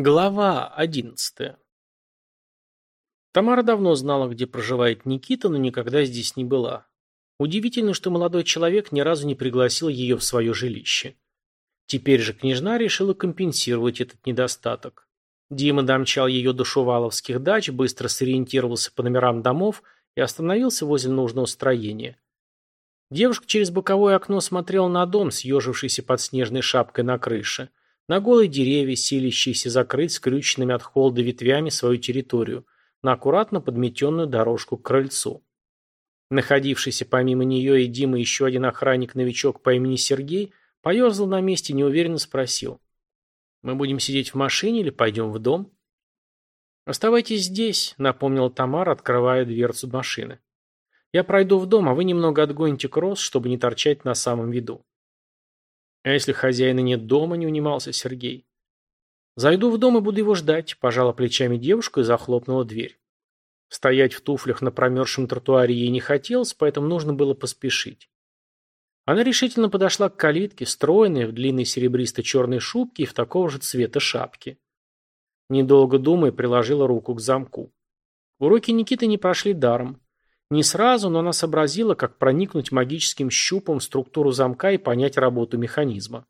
Глава одиннадцатая Тамара давно знала, где проживает Никита, но никогда здесь не была. Удивительно, что молодой человек ни разу не пригласил ее в свое жилище. Теперь же княжна решила компенсировать этот недостаток. Дима домчал ее до шуваловских дач, быстро сориентировался по номерам домов и остановился возле нужного строения. Девушка через боковое окно смотрела на дом, съежившийся под снежной шапкой на крыше – на голые деревья, силящиеся закрыть скрюченными от холода ветвями свою территорию, на аккуратно подметенную дорожку к крыльцу. Находившийся помимо нее и Димы еще один охранник-новичок по имени Сергей поерзал на месте и неуверенно спросил. «Мы будем сидеть в машине или пойдем в дом?» «Оставайтесь здесь», — напомнил Тамара, открывая дверцу машины. «Я пройду в дом, а вы немного отгоните кросс, чтобы не торчать на самом виду». А если хозяина нет дома, не унимался Сергей. Зайду в дом и буду его ждать, пожала плечами девушка и захлопнула дверь. Стоять в туфлях на промерзшем тротуаре ей не хотелось, поэтому нужно было поспешить. Она решительно подошла к калитке, стройной, в длинной серебристо-черной шубке и в такого же цвета шапке. Недолго думая, приложила руку к замку. Уроки Никиты не прошли даром. Не сразу, но она сообразила, как проникнуть магическим щупом в структуру замка и понять работу механизма.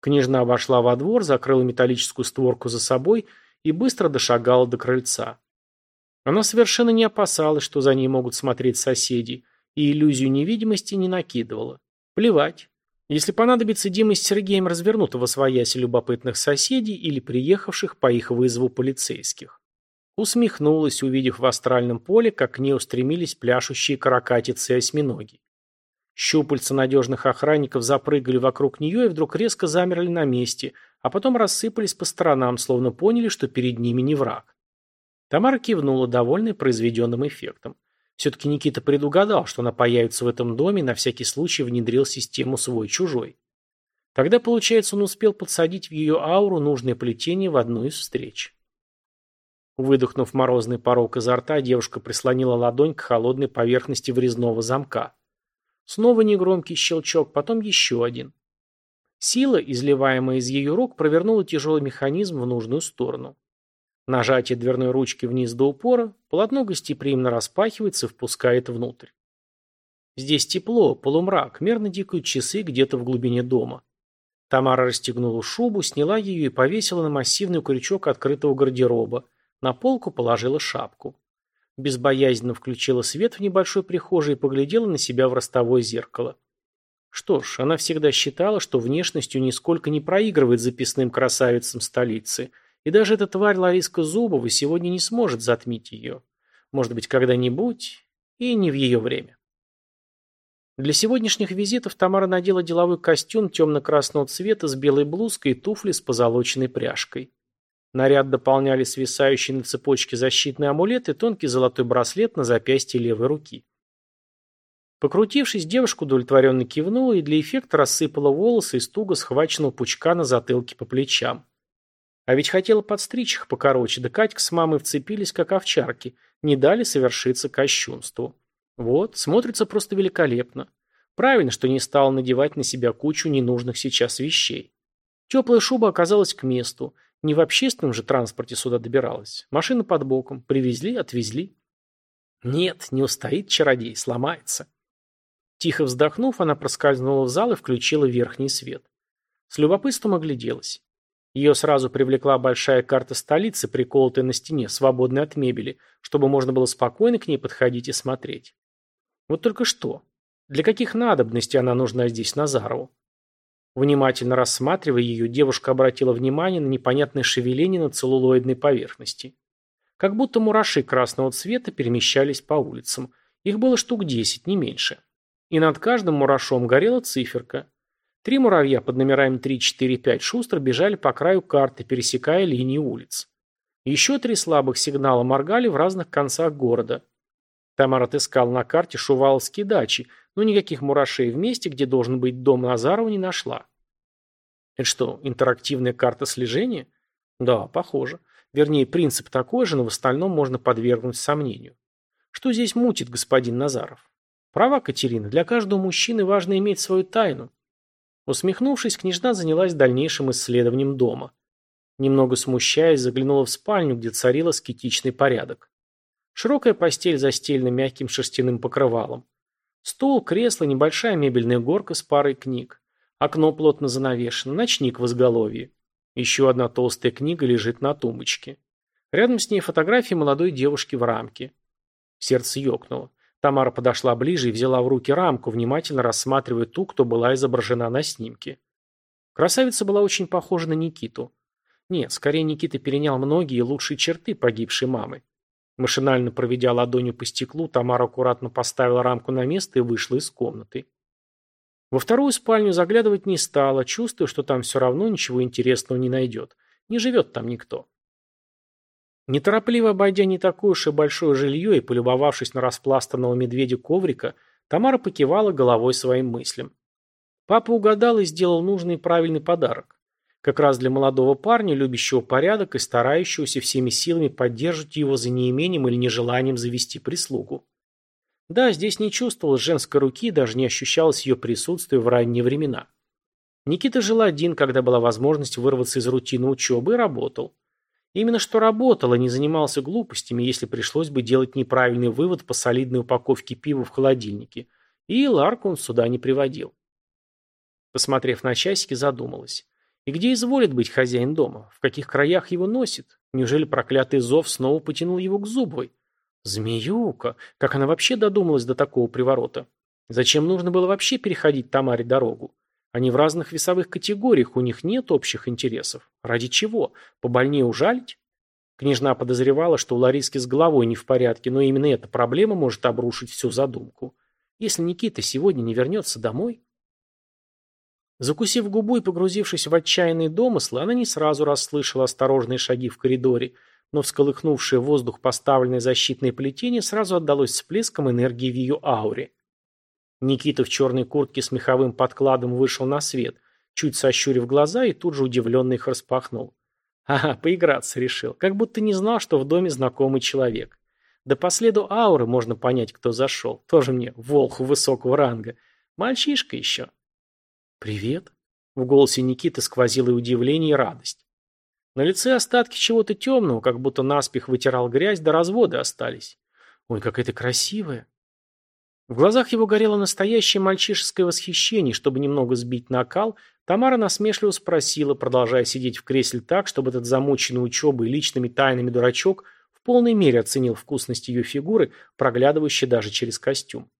Княжна вошла во двор, закрыла металлическую створку за собой и быстро дошагала до крыльца. Она совершенно не опасалась, что за ней могут смотреть соседи, и иллюзию невидимости не накидывала. Плевать. Если понадобится, Дима с Сергеем развернут во своясь любопытных соседей или приехавших по их вызову полицейских. Усмехнулась, увидев в астральном поле, как к ней устремились пляшущие каракатицы и осьминоги. Щупальца надежных охранников запрыгали вокруг нее и вдруг резко замерли на месте, а потом рассыпались по сторонам, словно поняли, что перед ними не враг. Тамара кивнула, довольная произведенным эффектом. Все-таки Никита предугадал, что она появится в этом доме и на всякий случай внедрил систему свой-чужой. Тогда, получается, он успел подсадить в ее ауру нужное плетение в одну из встреч. Выдохнув морозный порог изо рта, девушка прислонила ладонь к холодной поверхности врезного замка. Снова негромкий щелчок, потом еще один. Сила, изливаемая из ее рук, провернула тяжелый механизм в нужную сторону. Нажатие дверной ручки вниз до упора, полотно гостеприимно распахивается и впускает внутрь. Здесь тепло, полумрак, мерно дикают часы где-то в глубине дома. Тамара расстегнула шубу, сняла ее и повесила на массивный крючок открытого гардероба, на полку положила шапку. Безбоязненно включила свет в небольшой прихожей и поглядела на себя в ростовое зеркало. Что ж, она всегда считала, что внешностью нисколько не проигрывает записным красавицам столицы, и даже эта тварь Лариска Зубова сегодня не сможет затмить ее. Может быть, когда-нибудь, и не в ее время. Для сегодняшних визитов Тамара надела деловой костюм темно-красного цвета с белой блузкой и туфли с позолоченной пряжкой. Наряд дополняли свисающий на цепочке защитный амулет и тонкий золотой браслет на запястье левой руки. Покрутившись, девушка удовлетворенно кивнула и для эффекта рассыпала волосы из туго схваченного пучка на затылке по плечам. А ведь хотела подстричь их покороче, да Катька с мамой вцепились, как овчарки, не дали совершиться кощунству. Вот, смотрится просто великолепно. Правильно, что не стала надевать на себя кучу ненужных сейчас вещей. Теплая шуба оказалась к месту, не в общественном же транспорте сюда добиралась. Машина под боком. Привезли, отвезли. Нет, не устоит чародей, сломается. Тихо вздохнув, она проскользнула в зал и включила верхний свет. С любопытством огляделась. Ее сразу привлекла большая карта столицы, приколотая на стене, свободная от мебели, чтобы можно было спокойно к ней подходить и смотреть. Вот только что. Для каких надобностей она нужна здесь Назарову? Внимательно рассматривая ее, девушка обратила внимание на непонятное шевеление на целлулоидной поверхности. Как будто мураши красного цвета перемещались по улицам. Их было штук десять, не меньше. И над каждым мурашом горела циферка. Три муравья под номерами 3, 4, 5 шустро бежали по краю карты, пересекая линии улиц. Еще три слабых сигнала моргали в разных концах города. Тамара отыскал на карте шуваловские дачи, но никаких мурашей в месте, где должен быть дом Назарова, не нашла. Это что, интерактивная карта слежения? Да, похоже. Вернее, принцип такой же, но в остальном можно подвергнуть сомнению. Что здесь мутит господин Назаров? Права, Катерина, для каждого мужчины важно иметь свою тайну. Усмехнувшись, княжна занялась дальнейшим исследованием дома. Немного смущаясь, заглянула в спальню, где царил аскетичный порядок. Широкая постель застелена мягким шерстяным покрывалом. Стол, кресло, небольшая мебельная горка с парой книг. Окно плотно занавешено, ночник в изголовье. Еще одна толстая книга лежит на тумбочке. Рядом с ней фотография молодой девушки в рамке. Сердце ёкнуло. Тамара подошла ближе и взяла в руки рамку, внимательно рассматривая ту, кто была изображена на снимке. Красавица была очень похожа на Никиту. Нет, скорее Никита перенял многие лучшие черты погибшей мамы. Машинально проведя ладонью по стеклу, Тамара аккуратно поставила рамку на место и вышла из комнаты. Во вторую спальню заглядывать не стала, чувствуя, что там все равно ничего интересного не найдет. Не живет там никто. Неторопливо обойдя не такое уж и большое жилье и полюбовавшись на распластанного медведя коврика, Тамара покивала головой своим мыслям. Папа угадал и сделал нужный и правильный подарок. Как раз для молодого парня, любящего порядок и старающегося всеми силами поддерживать его за неимением или нежеланием завести прислугу. Да, здесь не чувствовалось женской руки, даже не ощущалось ее присутствия в ранние времена. Никита жил один, когда была возможность вырваться из рутины учебы, и работал. Именно что работал, а не занимался глупостями, если пришлось бы делать неправильный вывод по солидной упаковке пива в холодильнике. И Ларку он сюда не приводил. Посмотрев на часики, задумалась. И где изволит быть хозяин дома? В каких краях его носит? Неужели проклятый зов снова потянул его к Зубовой? Змеюка! Как она вообще додумалась до такого приворота? Зачем нужно было вообще переходить Тамаре дорогу? Они в разных весовых категориях, у них нет общих интересов. Ради чего? Побольнее ужалить? Княжна подозревала, что у Лариски с головой не в порядке, но именно эта проблема может обрушить всю задумку. Если Никита сегодня не вернется домой... Закусив губу и погрузившись в отчаянные домыслы, она не сразу расслышала осторожные шаги в коридоре, но всколыхнувшее воздух поставленное защитное плетение сразу отдалось всплеском энергии в ее ауре. Никита в черной куртке с меховым подкладом вышел на свет, чуть сощурив глаза и тут же удивленно их распахнул. Ага, поиграться решил, как будто не знал, что в доме знакомый человек. Да по следу ауры можно понять, кто зашел. Тоже мне волху высокого ранга. Мальчишка еще. «Привет». В голосе Никиты сквозило и удивление, и радость. На лице остатки чего-то темного, как будто наспех вытирал грязь, да разводы остались. «Ой, какая ты красивая». В глазах его горело настоящее мальчишеское восхищение, чтобы немного сбить накал, Тамара насмешливо спросила, продолжая сидеть в кресле так, чтобы этот замученный учебой и личными тайнами дурачок в полной мере оценил вкусность ее фигуры, проглядывающей даже через костюм.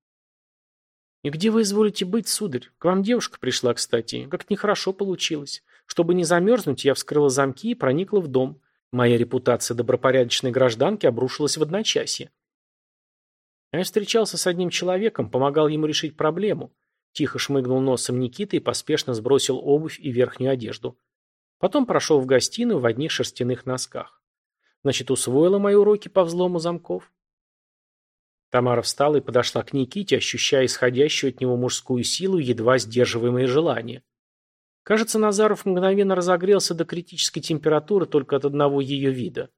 «И где вы изволите быть, сударь? К вам девушка пришла, кстати. Как нехорошо получилось. Чтобы не замерзнуть, я вскрыла замки и проникла в дом. Моя репутация добропорядочной гражданки обрушилась в одночасье. Я встречался с одним человеком, помогал ему решить проблему. Тихо шмыгнул носом Никита и поспешно сбросил обувь и верхнюю одежду. Потом прошел в гостиную в одних шерстяных носках. Значит, усвоила мои уроки по взлому замков? Тамара встала и подошла к Никите, ощущая исходящую от него мужскую силу и едва сдерживаемые желания. Кажется, Назаров мгновенно разогрелся до критической температуры только от одного ее вида.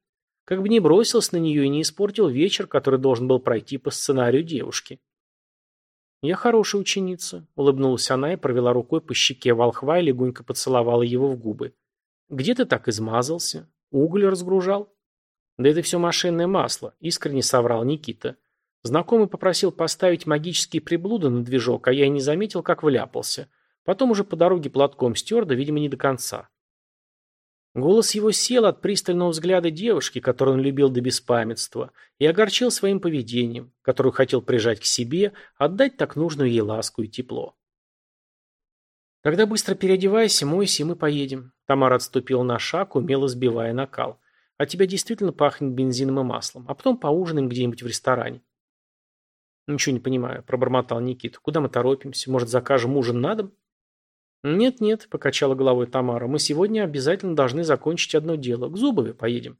Как бы не бросился на нее и не испортил вечер, который должен был пройти по сценарию девушки. «Я хорошая ученица», — улыбнулась она и провела рукой по щеке волхва и легонько поцеловала его в губы. «Где ты так измазался? Уголь разгружал?» «Да это все машинное масло», — искренне соврал Никита. Знакомый попросил поставить магические приблуды на движок, а я и не заметил, как вляпался. Потом уже по дороге платком стер, да, видимо, не до конца. Голос его сел от пристального взгляда девушки, которую он любил до беспамятства, и огорчил своим поведением, которую хотел прижать к себе, отдать так нужную ей ласку и тепло. «Тогда быстро переодевайся, мойся, и мы поедем». Тамара отступила на шаг, умело сбивая накал. «От тебя действительно пахнет бензином и маслом, а потом поужинаем где-нибудь в ресторане». «Ничего не понимаю», – пробормотал Никита. «Куда мы торопимся? Может, закажем ужин на дом?» «Нет-нет», – покачала головой Тамара. «Мы сегодня обязательно должны закончить одно дело. К Зубовой поедем».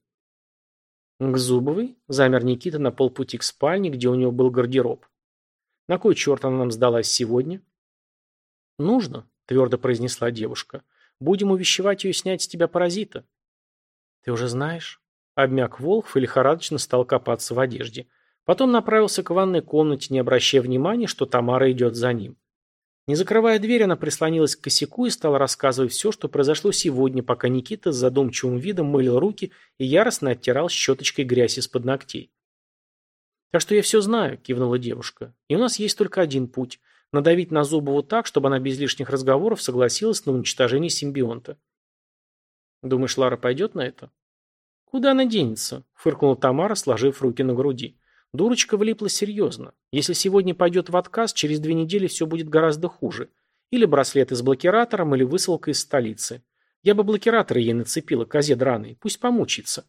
«К Зубовой?» – замер Никита на полпути к спальне, где у него был гардероб. «На кой черт она нам сдалась сегодня?» «Нужно», – твердо произнесла девушка. «Будем увещевать ее снять с тебя паразита». «Ты уже знаешь?» Обмяк Волхв и лихорадочно стал копаться в одежде. Потом направился к ванной комнате, не обращая внимания, что Тамара идет за ним. Не закрывая дверь, она прислонилась к косяку и стала рассказывать все, что произошло сегодня, пока Никита с задумчивым видом мылил руки и яростно оттирал щеточкой грязь из-под ногтей. «Так что я все знаю», – кивнула девушка. «И у нас есть только один путь – надавить на Зубову так, чтобы она без лишних разговоров согласилась на уничтожение симбионта». «Думаешь, Лара пойдет на это?» «Куда она денется?» – фыркнула Тамара, сложив руки на груди. Дурочка влипла серьезно. Если сегодня пойдет в отказ, через две недели все будет гораздо хуже. Или браслеты с блокиратором, или высылка из столицы. Я бы блокираторы ей нацепила, козе драной. Пусть помучится.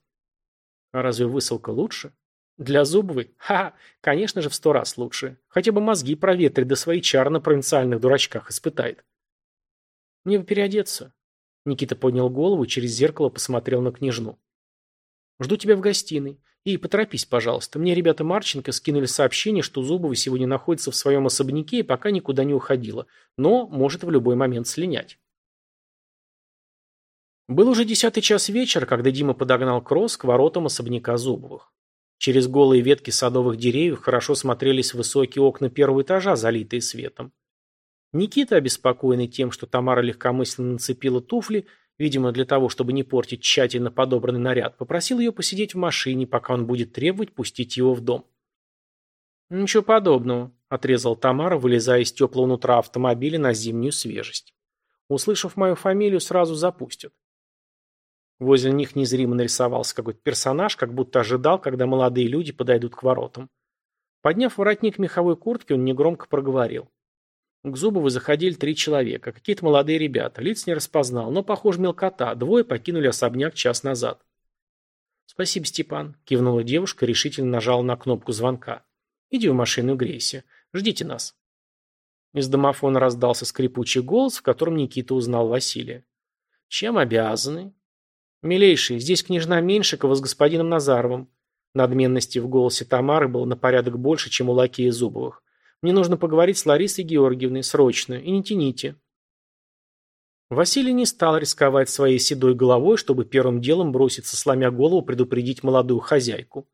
А разве высылка лучше? Для Зубовой? Ха, конечно же, в сто раз лучше. Хотя бы мозги проветрит, да свои чары на провинциальных дурачках испытает. Мне бы переодеться. Никита поднял голову и через зеркало посмотрел на княжну. Жду тебя в гостиной. И поторопись, пожалуйста. Мне ребята Марченко скинули сообщение, что Зубова сегодня находится в своем особняке и пока никуда не уходила, но может в любой момент слинять. Был уже десятый час вечера, когда Дима подогнал кросс к воротам особняка Зубовых. Через голые ветки садовых деревьев хорошо смотрелись высокие окна первого этажа, залитые светом. Никита, обеспокоенный тем, что Тамара легкомысленно нацепила туфли, видимо, для того, чтобы не портить тщательно подобранный наряд, попросил ее посидеть в машине, пока он будет требовать пустить его в дом. «Ничего подобного», – отрезал Тамара, вылезая из теплого нутра автомобиля на зимнюю свежесть. Услышав мою фамилию, сразу запустят. Возле них незримо нарисовался какой-то персонаж, как будто ожидал, когда молодые люди подойдут к воротам. Подняв воротник меховой куртки, он негромко проговорил. К Зубову заходили три человека, какие-то молодые ребята, лиц не распознал, но, похоже, мелкота, двое покинули особняк час назад. «Спасибо, Степан», – кивнула девушка, решительно нажала на кнопку звонка. «Иди в машину грейся. Ждите нас». Из домофона раздался скрипучий голос, в котором Никита узнал Василия. «Чем обязаны?» «Милейший, здесь княжна Меньшикова с господином Назаровым». Надменности в голосе Тамары было на порядок больше, чем у лакея Зубовых. Мне нужно поговорить с Ларисой Георгиевной, срочно, и не тяните». Василий не стал рисковать своей седой головой, чтобы первым делом броситься, сломя голову, предупредить молодую хозяйку.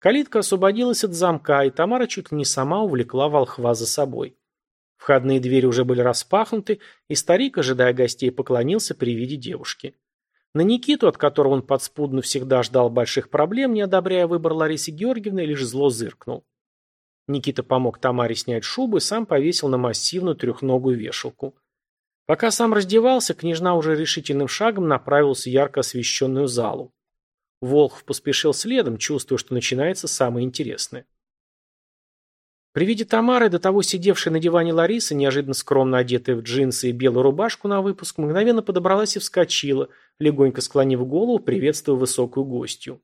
Калитка освободилась от замка, и Тамара чуть не сама увлекла волхва за собой. Входные двери уже были распахнуты, и старик, ожидая гостей, поклонился при виде девушки. На Никиту, от которого он подспудно всегда ждал больших проблем, не одобряя выбор Ларисы Георгиевны, лишь зло зыркнул. Никита помог Тамаре снять шубу и сам повесил на массивную трехногую вешалку. Пока сам раздевался, княжна уже решительным шагом направился в ярко освещенную залу. Волхв поспешил следом, чувствуя, что начинается самое интересное. При виде Тамары, до того сидевшей на диване Ларисы, неожиданно скромно одетая в джинсы и белую рубашку на выпуск, мгновенно подобралась и вскочила, легонько склонив голову, приветствуя высокую гостью.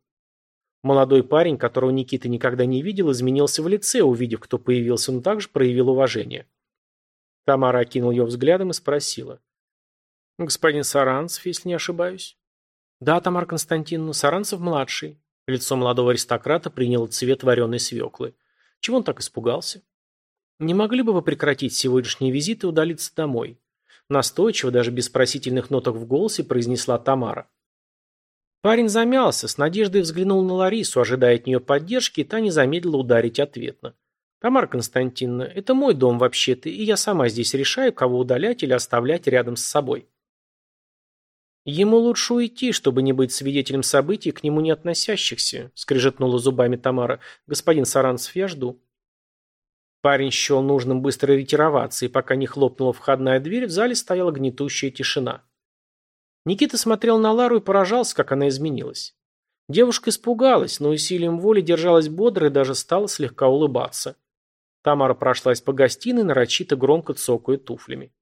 Молодой парень, которого Никита никогда не видел, изменился в лице, увидев, кто появился, но также проявил уважение. Тамара окинула ее взглядом и спросила. «Господин Саранцев, если не ошибаюсь?» «Да, Тамара Константиновна, Саранцев-младший». Лицо молодого аристократа приняло цвет вареной свеклы. Чего он так испугался? «Не могли бы вы прекратить сегодняшний визит и удалиться домой?» Настойчиво, даже без просительных ноток в голосе, произнесла Тамара. Парень замялся, с надеждой взглянул на Ларису, ожидая от нее поддержки, и та не замедлила ударить ответно. «Тамара Константиновна, это мой дом вообще-то, и я сама здесь решаю, кого удалять или оставлять рядом с собой». «Ему лучше уйти, чтобы не быть свидетелем событий, к нему не относящихся», — скрежетнула зубами Тамара. «Господин Саранцев, я жду». Парень счел нужным быстро ретироваться, и пока не хлопнула входная дверь, в зале стояла гнетущая тишина. Никита смотрел на Лару и поражался, как она изменилась. Девушка испугалась, но усилием воли держалась бодро и даже стала слегка улыбаться. Тамара прошлась по гостиной, нарочито громко цокая туфлями.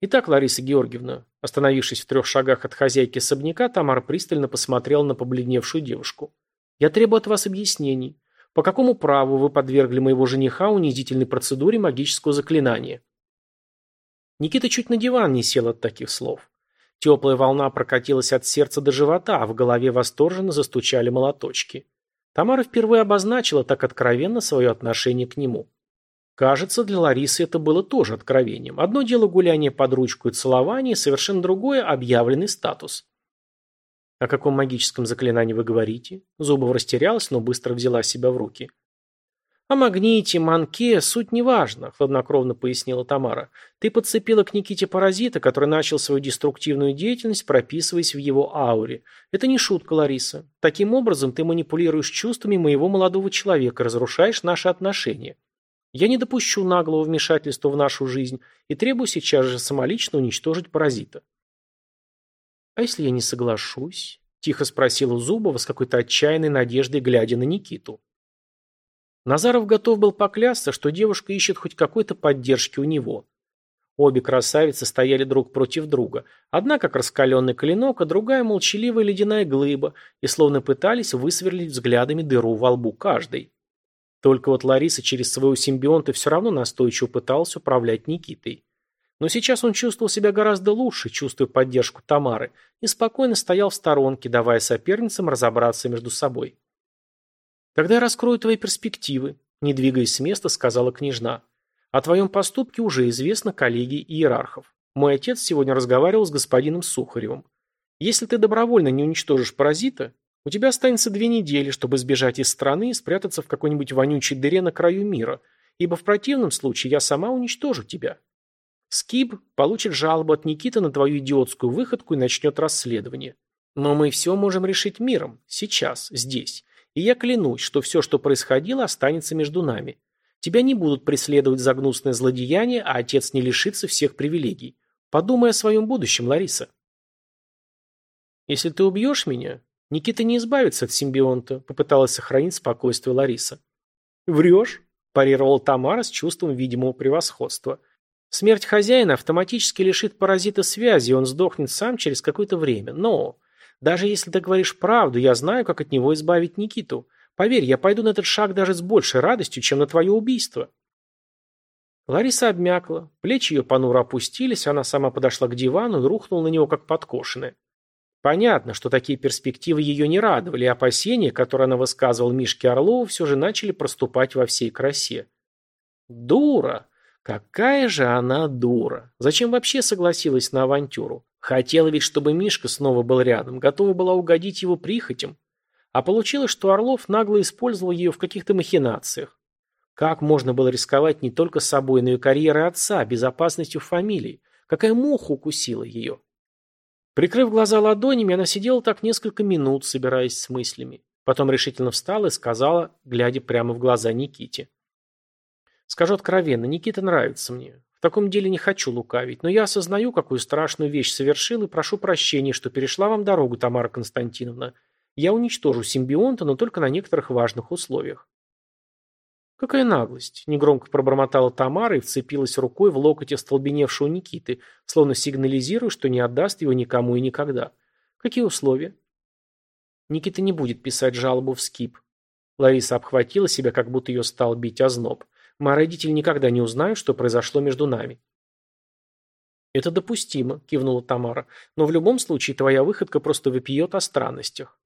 «Итак, Лариса Георгиевна», остановившись в трех шагах от хозяйки особняка, Тамара пристально посмотрела на побледневшую девушку. «Я требую от вас объяснений. По какому праву вы подвергли моего жениха унизительной процедуре магического заклинания?» Никита чуть на диван не сел от таких слов. Теплая волна прокатилась от сердца до живота, а в голове восторженно застучали молоточки. Тамара впервые обозначила так откровенно свое отношение к нему. Кажется, для Ларисы это было тоже откровением. Одно дело гуляние под ручку и целование, совершенно другое – объявленный статус. «О каком магическом заклинании вы говорите?» Зубов растерялась, но быстро взяла себя в руки. «О магните, манке суть не важна», – хладнокровно пояснила Тамара. «Ты подцепила к Никите паразита, который начал свою деструктивную деятельность, прописываясь в его ауре. Это не шутка, Лариса. Таким образом ты манипулируешь чувствами моего молодого человека, разрушаешь наши отношения. Я не допущу наглого вмешательства в нашу жизнь и требую сейчас же самолично уничтожить паразита». «А если я не соглашусь?» – тихо спросила Зубова с какой-то отчаянной надеждой, глядя на Никиту. Назаров готов был поклясться, что девушка ищет хоть какой-то поддержки у него. Обе красавицы стояли друг против друга. Одна как раскаленный клинок, а другая молчаливая ледяная глыба, и словно пытались высверлить взглядами дыру во лбу каждой. Только вот Лариса через своего симбионта все равно настойчиво пыталась управлять Никитой. Но сейчас он чувствовал себя гораздо лучше, чувствуя поддержку Тамары, и спокойно стоял в сторонке, давая соперницам разобраться между собой. «Когда я раскрою твои перспективы», – не двигаясь с места, сказала княжна. «О твоем поступке уже известно коллеги иерархов. Мой отец сегодня разговаривал с господином Сухаревым. Если ты добровольно не уничтожишь паразита, у тебя останется две недели, чтобы сбежать из страны и спрятаться в какой-нибудь вонючей дыре на краю мира, ибо в противном случае я сама уничтожу тебя. Скиб получит жалобу от Никиты на твою идиотскую выходку и начнет расследование. Но мы все можем решить миром, сейчас, здесь. И я клянусь, что все, что происходило, останется между нами. Тебя не будут преследовать за гнусное злодеяние, а отец не лишится всех привилегий. Подумай о своем будущем, Лариса. Если ты убьешь меня, Никита не избавится от симбионта, попыталась сохранить спокойствие Лариса. Врешь? парировал Тамара с чувством видимого превосходства. Смерть хозяина автоматически лишит паразита связи, и он сдохнет сам через какое-то время. Но даже если ты говоришь правду, я знаю, как от него избавить Никиту. Поверь, я пойду на этот шаг даже с большей радостью, чем на твое убийство. Лариса обмякла, плечи ее понуро опустились, она сама подошла к дивану и рухнула на него, как подкошенная. Понятно, что такие перспективы ее не радовали, и опасения, которые она высказывала Мишке Орлову, все же начали проступать во всей красе. Дура! Какая же она дура! Зачем вообще согласилась на авантюру? Хотела ведь, чтобы Мишка снова был рядом, готова была угодить его прихотям. А получилось, что Орлов нагло использовал ее в каких-то махинациях. Как можно было рисковать не только собой, но и карьерой отца, безопасностью фамилии? Какая муха укусила ее? Прикрыв глаза ладонями, она сидела так несколько минут, собираясь с мыслями. Потом решительно встала и сказала, глядя прямо в глаза Никите. «Скажу откровенно, Никита нравится мне. В таком деле не хочу лукавить, но я осознаю, какую страшную вещь совершил, и прошу прощения, что перешла вам дорогу, Тамара Константиновна. Я уничтожу симбионта, но только на некоторых важных условиях. «Какая наглость!» – негромко пробормотала Тамара и вцепилась рукой в локоть остолбеневшего Никиты, словно сигнализируя, что не отдаст его никому и никогда. «Какие условия?» Никита не будет писать жалобу в СКИП. Лариса обхватила себя, как будто ее стал бить озноб. Мои родители никогда не узнают, что произошло между нами. «Это допустимо», – кивнула Тамара. «Но в любом случае твоя выходка просто выпьет о странностях.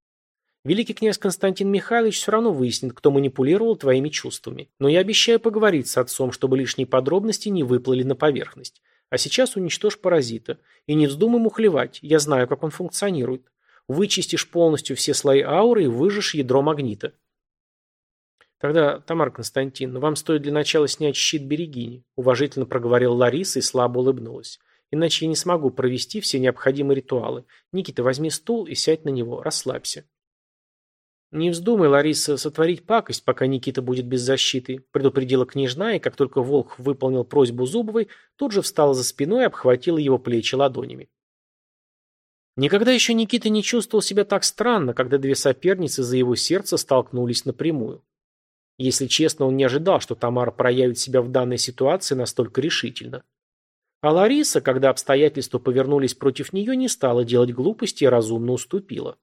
Великий князь Константин Михайлович все равно выяснит, кто манипулировал твоими чувствами. Но я обещаю поговорить с отцом, чтобы лишние подробности не выплыли на поверхность. А сейчас уничтожь паразита. И не вздумай мухлевать, я знаю, как он функционирует. Вычистишь полностью все слои ауры и выжжешь ядро магнита. «Тогда, Тамара Константиновна, вам стоит для начала снять щит Берегини», уважительно проговорил Лариса и слабо улыбнулась. «Иначе я не смогу провести все необходимые ритуалы. Никита, возьми стул и сядь на него, расслабься». «Не вздумай, Лариса, сотворить пакость, пока Никита будет без защиты», предупредила княжна, и как только Волк выполнил просьбу Зубовой, тут же встала за спиной и обхватила его плечи ладонями. Никогда еще Никита не чувствовал себя так странно, когда две соперницы за его сердце столкнулись напрямую. Если честно, он не ожидал, что Тамара проявит себя в данной ситуации настолько решительно. А Лариса, когда обстоятельства повернулись против нее, не стала делать глупости и разумно уступила.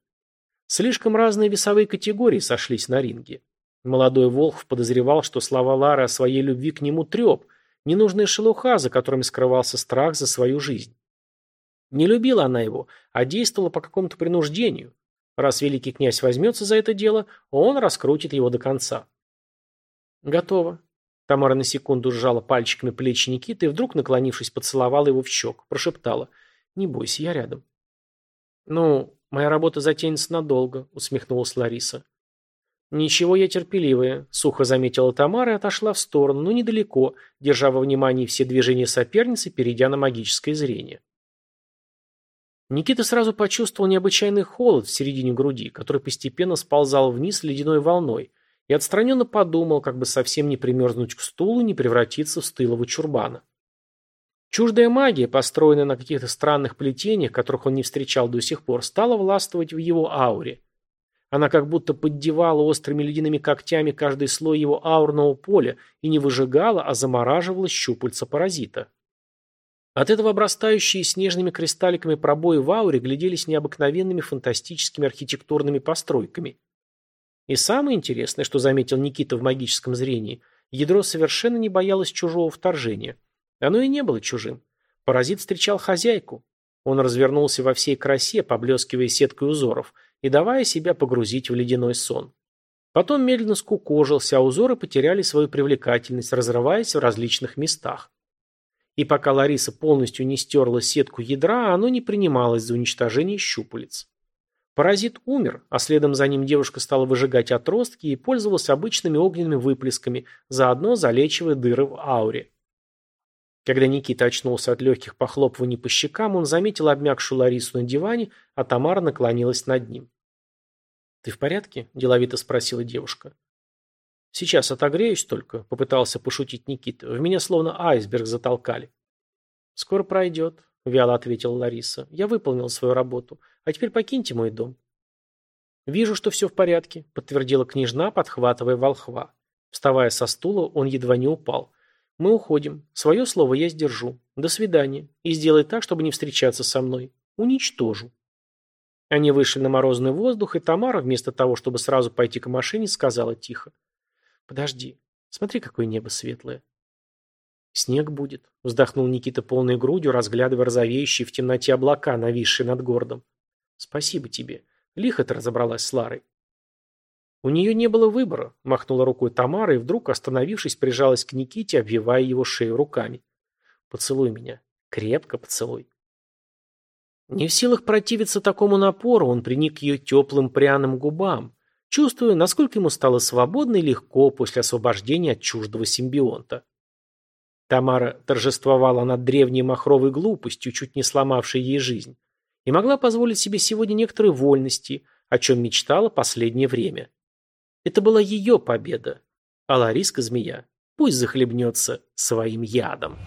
Слишком разные весовые категории сошлись на ринге. Молодой Волхв подозревал, что слова Лары о своей любви к нему треп, ненужная шелуха, за которыми скрывался страх за свою жизнь. Не любила она его, а действовала по какому-то принуждению. Раз великий князь возьмется за это дело, он раскрутит его до конца. «Готово». Тамара на секунду сжала пальчиками плечи Никиты и вдруг, наклонившись, поцеловала его в щек, прошептала. «Не бойся, я рядом». «Ну, моя работа затянется надолго», — усмехнулась Лариса. «Ничего, я терпеливая», — сухо заметила Тамара и отошла в сторону, но недалеко, держа во внимании все движения соперницы, перейдя на магическое зрение. Никита сразу почувствовал необычайный холод в середине груди, который постепенно сползал вниз ледяной волной, и отстраненно подумал, как бы совсем не примерзнуть к стулу не превратиться в стылого чурбана. Чуждая магия, построенная на каких-то странных плетениях, которых он не встречал до сих пор, стала властвовать в его ауре – она как будто поддевала острыми ледяными когтями каждый слой его аурного поля и не выжигала, а замораживала щупальца паразита. От этого обрастающие снежными кристалликами пробои в ауре гляделись необыкновенными фантастическими архитектурными постройками. И самое интересное, что заметил Никита в магическом зрении, ядро совершенно не боялось чужого вторжения. Оно и не было чужим. Паразит встречал хозяйку. Он развернулся во всей красе, поблескивая сеткой узоров – и давая себя погрузить в ледяной сон. Потом медленно скукожился, а узоры потеряли свою привлекательность, разрываясь в различных местах. И пока Лариса полностью не стерла сетку ядра, оно не принималось за уничтожение щупалец. Паразит умер, а следом за ним девушка стала выжигать отростки и пользовалась обычными огненными выплесками, заодно залечивая дыры в ауре. Когда Никита очнулся от легких похлопываний по щекам, он заметил обмякшую Ларису на диване, а Тамара наклонилась над ним. «Ты в порядке?» – деловито спросила девушка. «Сейчас отогреюсь только», – попытался пошутить Никита. «В меня словно айсберг затолкали». «Скоро пройдет», – вяло ответила Лариса. «Я выполнил свою работу. А теперь покиньте мой дом». «Вижу, что все в порядке», – подтвердила княжна, подхватывая волхва. Вставая со стула, он едва не упал. Мы уходим. Свое слово я сдержу. До свидания. И сделай так, чтобы не встречаться со мной. Уничтожу. Они вышли на морозный воздух, и Тамара, вместо того, чтобы сразу пойти к машине, сказала тихо. «Подожди. Смотри, какое небо светлое». «Снег будет», — вздохнул Никита полной грудью, разглядывая розовеющие в темноте облака, нависшие над городом. «Спасибо тебе. Лихо ты разобралась с Ларой. У нее не было выбора, махнула рукой Тамара и вдруг, остановившись, прижалась к Никите, обвивая его шею руками. Поцелуй меня. Крепко поцелуй. Не в силах противиться такому напору, он приник к ее теплым пряным губам, чувствуя, насколько ему стало свободно и легко после освобождения от чуждого симбионта. Тамара торжествовала над древней махровой глупостью, чуть не сломавшей ей жизнь, и могла позволить себе сегодня некоторые вольности, о чем мечтала последнее время. Это была ее победа. А Лариска-змея пусть захлебнется своим ядом.